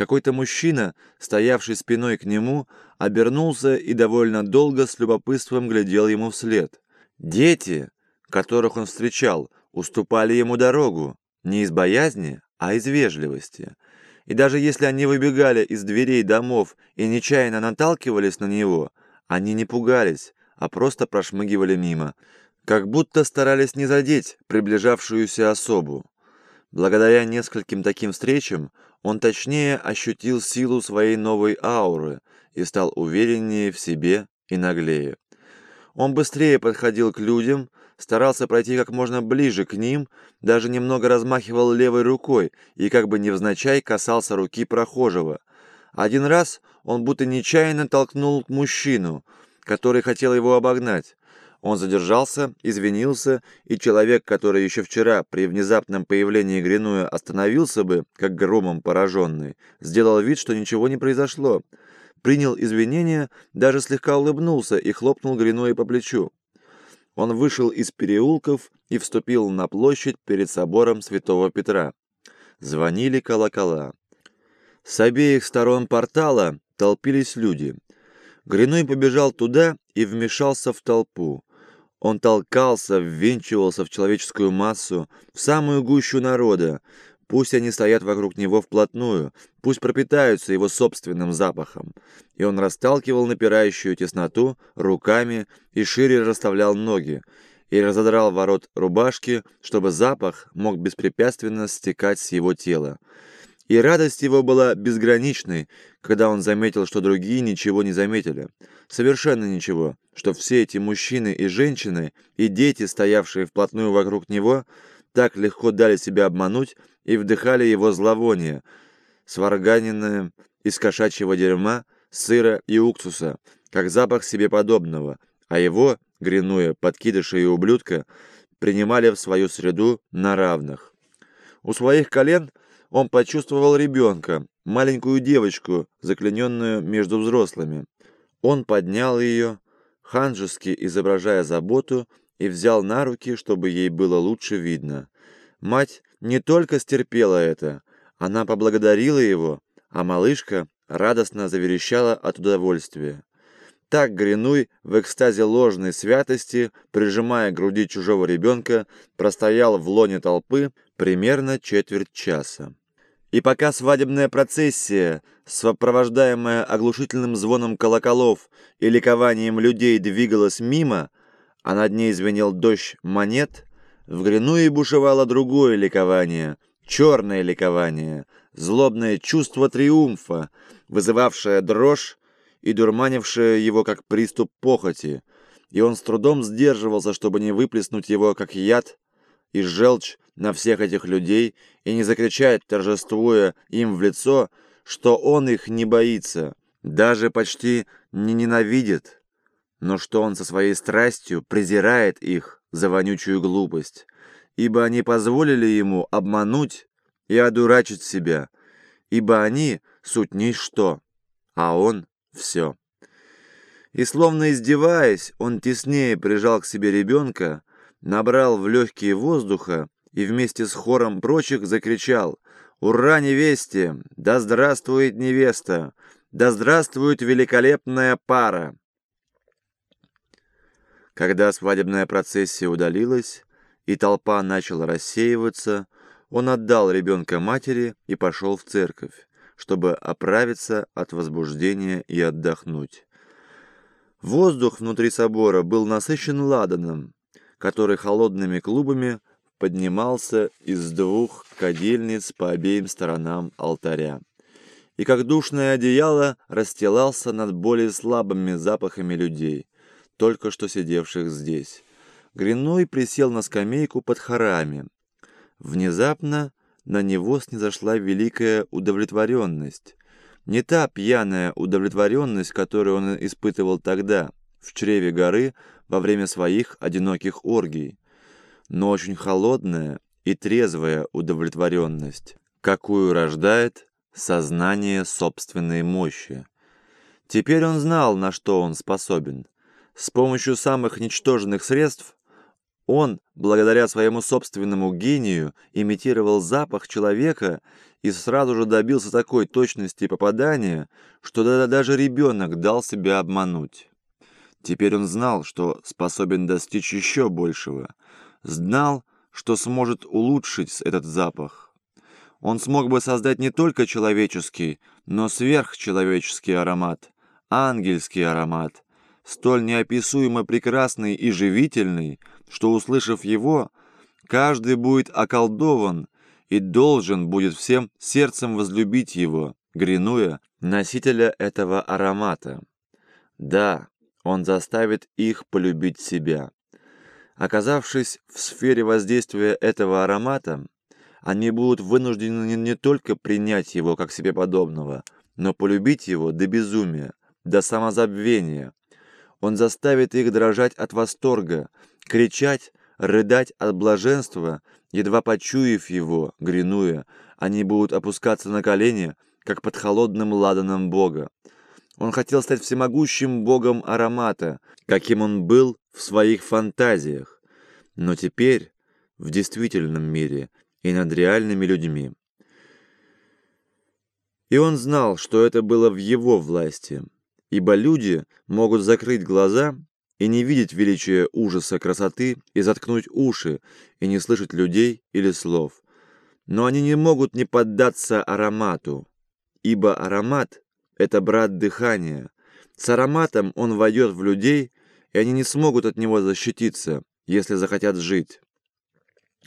Какой-то мужчина, стоявший спиной к нему, обернулся и довольно долго с любопытством глядел ему вслед. Дети, которых он встречал, уступали ему дорогу, не из боязни, а из вежливости. И даже если они выбегали из дверей домов и нечаянно наталкивались на него, они не пугались, а просто прошмыгивали мимо, как будто старались не задеть приближавшуюся особу. Благодаря нескольким таким встречам он точнее ощутил силу своей новой ауры и стал увереннее в себе и наглее. Он быстрее подходил к людям, старался пройти как можно ближе к ним, даже немного размахивал левой рукой и как бы невзначай касался руки прохожего. Один раз он будто нечаянно толкнул мужчину, который хотел его обогнать. Он задержался, извинился, и человек, который еще вчера при внезапном появлении Гринуя остановился бы, как громом пораженный, сделал вид, что ничего не произошло. Принял извинения, даже слегка улыбнулся и хлопнул Гринуя по плечу. Он вышел из переулков и вступил на площадь перед собором Святого Петра. Звонили колокола. С обеих сторон портала толпились люди. Гринуй побежал туда и вмешался в толпу. Он толкался, ввинчивался в человеческую массу, в самую гущу народа. Пусть они стоят вокруг него вплотную, пусть пропитаются его собственным запахом. И он расталкивал напирающую тесноту руками и шире расставлял ноги, и разодрал ворот рубашки, чтобы запах мог беспрепятственно стекать с его тела. И радость его была безграничной, когда он заметил, что другие ничего не заметили. Совершенно ничего, что все эти мужчины и женщины, и дети, стоявшие вплотную вокруг него, так легко дали себя обмануть и вдыхали его зловоние, сварганенное из кошачьего дерьма, сыра и уксуса, как запах себе подобного, а его, гринуя подкидыша и ублюдка, принимали в свою среду на равных. У своих колен он почувствовал ребенка, маленькую девочку, заклиненную между взрослыми. Он поднял ее, ханжески изображая заботу, и взял на руки, чтобы ей было лучше видно. Мать не только стерпела это, она поблагодарила его, а малышка радостно заверещала от удовольствия. Так Гринуй в экстазе ложной святости, прижимая к груди чужого ребенка, простоял в лоне толпы примерно четверть часа. И пока свадебная процессия, сопровождаемая оглушительным звоном колоколов и ликованием людей, двигалась мимо, а над ней звенел дождь монет, в Гринуе бушевало другое ликование, черное ликование, злобное чувство триумфа, вызывавшее дрожь и дурманившее его как приступ похоти, и он с трудом сдерживался, чтобы не выплеснуть его как яд и желчь на всех этих людей и не закричать, торжествуя им в лицо, что он их не боится, даже почти не ненавидит, но что он со своей страстью презирает их за вонючую глупость, ибо они позволили ему обмануть и одурачить себя, ибо они суть ничто, а он все. И словно издеваясь, он теснее прижал к себе ребенка, набрал в легкие воздуха и вместе с хором прочих закричал «Ура невесте! Да здравствует невеста! Да здравствует великолепная пара!» Когда свадебная процессия удалилась и толпа начала рассеиваться, он отдал ребенка матери и пошел в церковь, чтобы оправиться от возбуждения и отдохнуть. Воздух внутри собора был насыщен ладаном, который холодными клубами поднимался из двух кадильниц по обеим сторонам алтаря. И как душное одеяло расстилался над более слабыми запахами людей, только что сидевших здесь. Гриной присел на скамейку под хорами. Внезапно на него снизошла великая удовлетворенность. Не та пьяная удовлетворенность, которую он испытывал тогда, в чреве горы, во время своих одиноких оргий, но очень холодная и трезвая удовлетворенность, какую рождает сознание собственной мощи. Теперь он знал, на что он способен. С помощью самых ничтожных средств Он, благодаря своему собственному гению, имитировал запах человека и сразу же добился такой точности попадания, что даже ребенок дал себя обмануть. Теперь он знал, что способен достичь еще большего. Знал, что сможет улучшить этот запах. Он смог бы создать не только человеческий, но сверхчеловеческий аромат, ангельский аромат, столь неописуемо прекрасный и живительный, что, услышав его, каждый будет околдован и должен будет всем сердцем возлюбить его, гринуя носителя этого аромата. Да, он заставит их полюбить себя. Оказавшись в сфере воздействия этого аромата, они будут вынуждены не только принять его как себе подобного, но полюбить его до безумия, до самозабвения. Он заставит их дрожать от восторга, кричать, рыдать от блаженства, едва почуяв его, гринуя, они будут опускаться на колени, как под холодным ладаном Бога. Он хотел стать всемогущим богом аромата, каким он был в своих фантазиях, но теперь в действительном мире и над реальными людьми. И он знал, что это было в его власти, ибо люди могут закрыть глаза и не видеть величия ужаса красоты и заткнуть уши и не слышать людей или слов. Но они не могут не поддаться аромату, ибо аромат это брат дыхания. С ароматом он войдет в людей, и они не смогут от него защититься, если захотят жить.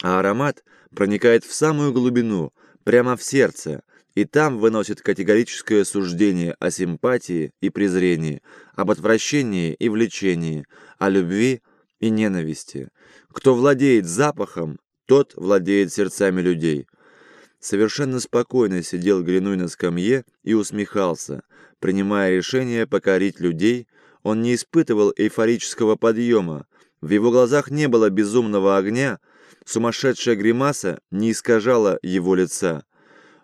А аромат проникает в самую глубину, прямо в сердце, и там выносит категорическое суждение о симпатии и презрении, об отвращении и влечении, о любви и ненависти. Кто владеет запахом, тот владеет сердцами людей – Совершенно спокойно сидел Гринуй на скамье и усмехался. Принимая решение покорить людей, он не испытывал эйфорического подъема. В его глазах не было безумного огня, сумасшедшая гримаса не искажала его лица.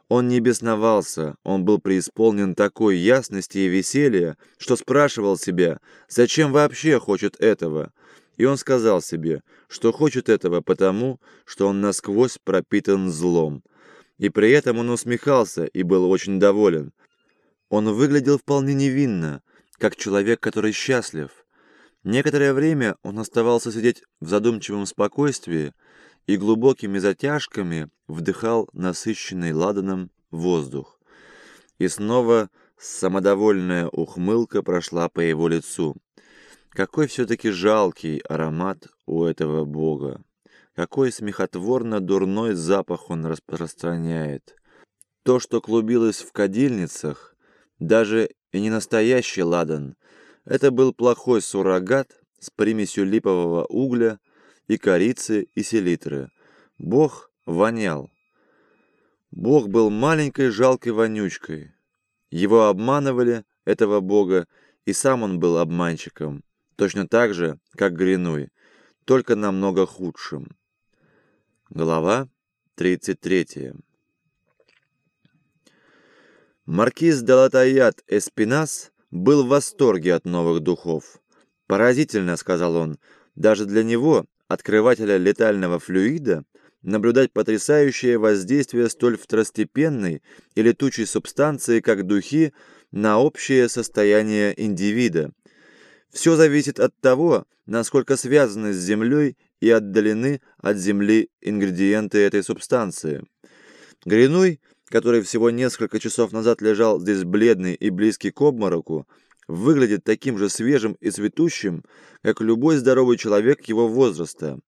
Он не бесновался, он был преисполнен такой ясности и веселья, что спрашивал себя, зачем вообще хочет этого. И он сказал себе, что хочет этого потому, что он насквозь пропитан злом. И при этом он усмехался и был очень доволен. Он выглядел вполне невинно, как человек, который счастлив. Некоторое время он оставался сидеть в задумчивом спокойствии и глубокими затяжками вдыхал насыщенный ладаном воздух. И снова самодовольная ухмылка прошла по его лицу. Какой все-таки жалкий аромат у этого бога. Какой смехотворно-дурной запах он распространяет. То, что клубилось в кадильницах, даже и не настоящий ладан, это был плохой суррогат с примесью липового угля и корицы и селитры. Бог вонял. Бог был маленькой жалкой вонючкой. Его обманывали, этого бога, и сам он был обманщиком, точно так же, как Гринуй, только намного худшим. Глава 33 Маркиз Далатаят Эспинас был в восторге от новых духов. «Поразительно», — сказал он, — «даже для него, открывателя летального флюида, наблюдать потрясающее воздействие столь второстепенной и летучей субстанции, как духи, на общее состояние индивида. Все зависит от того, насколько связаны с Землей и отдалены от земли ингредиенты этой субстанции. Гринуй, который всего несколько часов назад лежал здесь бледный и близкий к обмороку, выглядит таким же свежим и цветущим, как любой здоровый человек его возраста.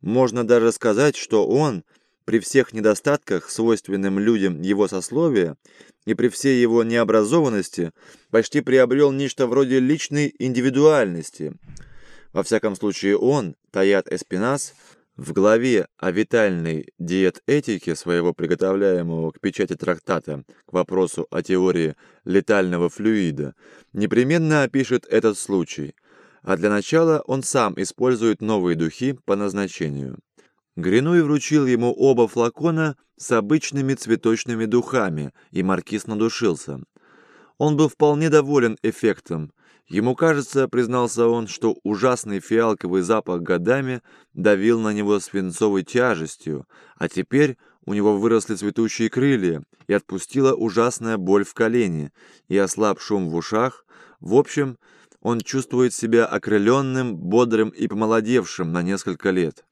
Можно даже сказать, что он, при всех недостатках, свойственным людям его сословия, и при всей его необразованности, почти приобрел нечто вроде личной индивидуальности – во всяком случае он, Таят Эспинас, в главе о витальной диететике своего приготовляемого к печати трактата к вопросу о теории летального флюида непременно опишет этот случай, а для начала он сам использует новые духи по назначению. Гринуй вручил ему оба флакона с обычными цветочными духами, и маркиз надушился. Он был вполне доволен эффектом, Ему кажется, признался он, что ужасный фиалковый запах годами давил на него свинцовой тяжестью, а теперь у него выросли цветущие крылья, и отпустила ужасная боль в колене, и ослаб шум в ушах. В общем, он чувствует себя окрыленным, бодрым и помолодевшим на несколько лет.